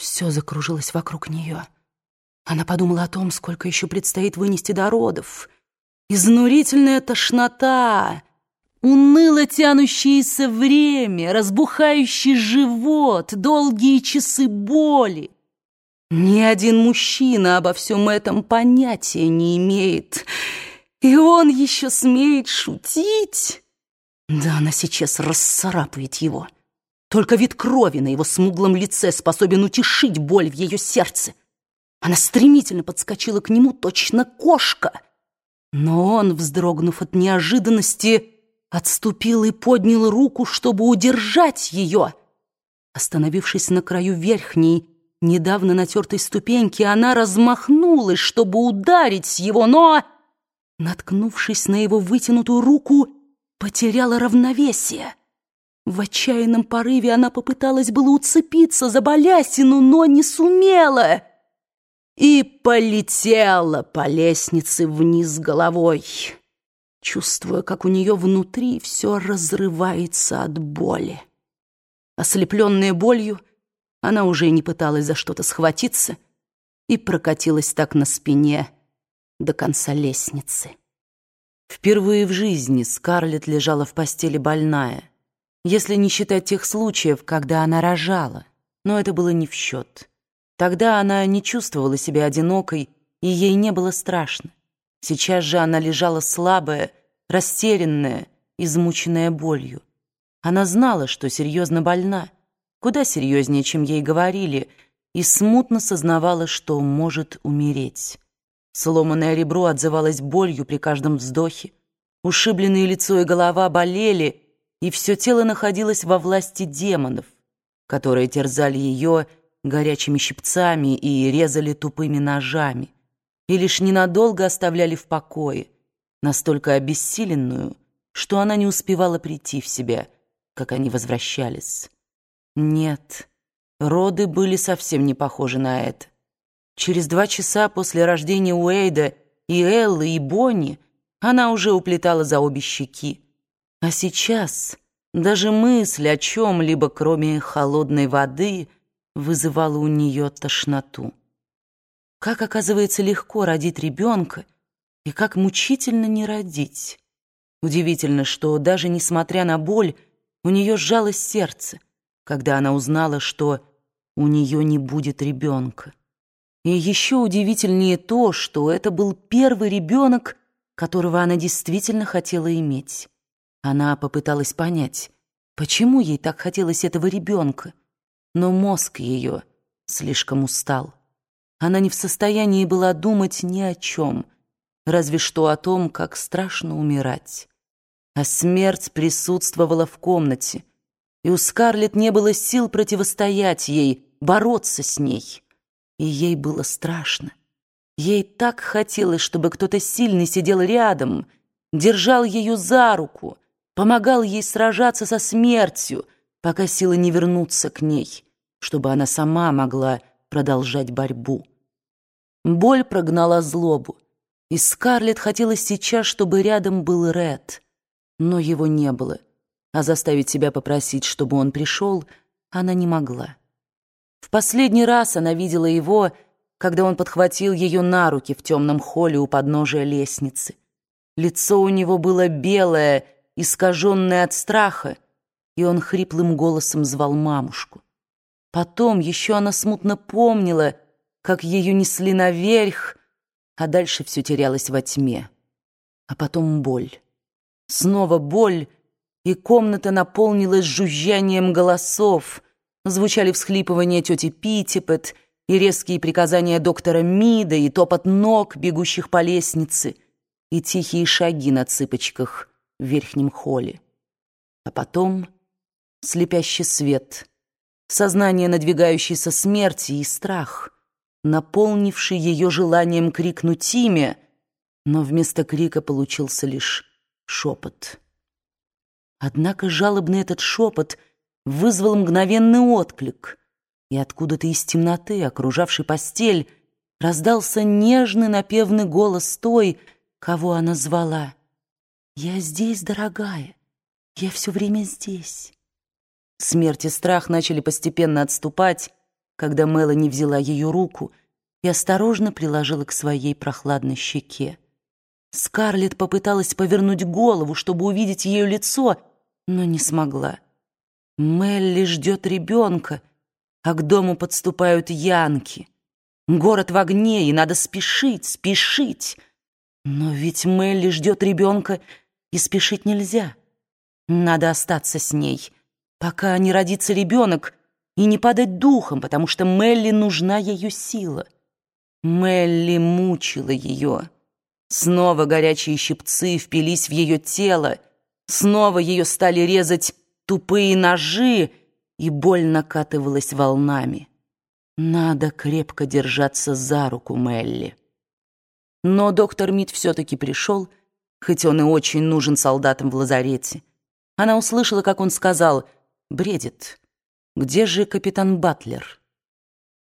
Все закружилось вокруг нее. Она подумала о том, сколько еще предстоит вынести до родов. Изнурительная тошнота, уныло тянущееся время, разбухающий живот, долгие часы боли. Ни один мужчина обо всем этом понятия не имеет. И он еще смеет шутить. Да она сейчас расцарапает его. Только вид крови на его смуглом лице способен утешить боль в ее сердце. Она стремительно подскочила к нему, точно кошка. Но он, вздрогнув от неожиданности, отступил и поднял руку, чтобы удержать ее. Остановившись на краю верхней, недавно натертой ступеньки, она размахнулась, чтобы ударить его, но, наткнувшись на его вытянутую руку, потеряла равновесие. В отчаянном порыве она попыталась было уцепиться за балясину, но не сумела и полетела по лестнице вниз головой, чувствуя, как у нее внутри все разрывается от боли. Ослепленная болью, она уже не пыталась за что-то схватиться и прокатилась так на спине до конца лестницы. Впервые в жизни Скарлетт лежала в постели больная, если не считать тех случаев, когда она рожала, но это было не в счет. Тогда она не чувствовала себя одинокой, и ей не было страшно. Сейчас же она лежала слабая, растерянная, измученная болью. Она знала, что серьезно больна, куда серьезнее, чем ей говорили, и смутно сознавала, что может умереть. Сломанное ребро отзывалось болью при каждом вздохе. Ушибленные лицо и голова болели, и все тело находилось во власти демонов, которые терзали ее горячими щипцами и резали тупыми ножами, и лишь ненадолго оставляли в покое, настолько обессиленную, что она не успевала прийти в себя, как они возвращались. Нет, роды были совсем не похожи на это. Через два часа после рождения Уэйда и Эллы, и Бонни она уже уплетала за обе щеки. А сейчас даже мысль о чем-либо, кроме холодной воды, вызывала у нее тошноту. Как, оказывается, легко родить ребенка, и как мучительно не родить. Удивительно, что даже несмотря на боль, у нее сжалось сердце — когда она узнала, что у нее не будет ребенка. И еще удивительнее то, что это был первый ребенок, которого она действительно хотела иметь. Она попыталась понять, почему ей так хотелось этого ребенка, но мозг ее слишком устал. Она не в состоянии была думать ни о чем, разве что о том, как страшно умирать. А смерть присутствовала в комнате — и у Скарлетт не было сил противостоять ей, бороться с ней. И ей было страшно. Ей так хотелось, чтобы кто-то сильный сидел рядом, держал ее за руку, помогал ей сражаться со смертью, пока силы не вернутся к ней, чтобы она сама могла продолжать борьбу. Боль прогнала злобу, и Скарлетт хотела сейчас, чтобы рядом был Ред, но его не было — а заставить себя попросить, чтобы он пришел, она не могла. В последний раз она видела его, когда он подхватил ее на руки в темном холле у подножия лестницы. Лицо у него было белое, искаженное от страха, и он хриплым голосом звал мамушку. Потом еще она смутно помнила, как ее несли наверх, а дальше все терялось во тьме. А потом боль. Снова боль — и комната наполнилась жужжанием голосов. Звучали всхлипывания тети Питтипет и резкие приказания доктора Мида, и топот ног, бегущих по лестнице, и тихие шаги на цыпочках в верхнем холле. А потом слепящий свет, сознание надвигающейся смерти и страх, наполнивший ее желанием крикнуть имя, но вместо крика получился лишь шепот. Однако жалобный этот шепот вызвал мгновенный отклик, и откуда-то из темноты, окружавшей постель, раздался нежный напевный голос той, кого она звала. «Я здесь, дорогая, я все время здесь». Смерть и страх начали постепенно отступать, когда Мелани взяла ее руку и осторожно приложила к своей прохладной щеке. Скарлетт попыталась повернуть голову, чтобы увидеть ее лицо, но не смогла. Мелли ждет ребенка, а к дому подступают янки. Город в огне, и надо спешить, спешить. Но ведь Мелли ждет ребенка, и спешить нельзя. Надо остаться с ней, пока не родится ребенок, и не падать духом, потому что Мелли нужна ее сила. Мелли мучила ее. Снова горячие щипцы впились в ее тело, снова ее стали резать тупые ножи, и боль накатывалась волнами. Надо крепко держаться за руку Мелли. Но доктор Мид все-таки пришел, хоть он и очень нужен солдатам в лазарете. Она услышала, как он сказал «Бредит. Где же капитан Батлер?»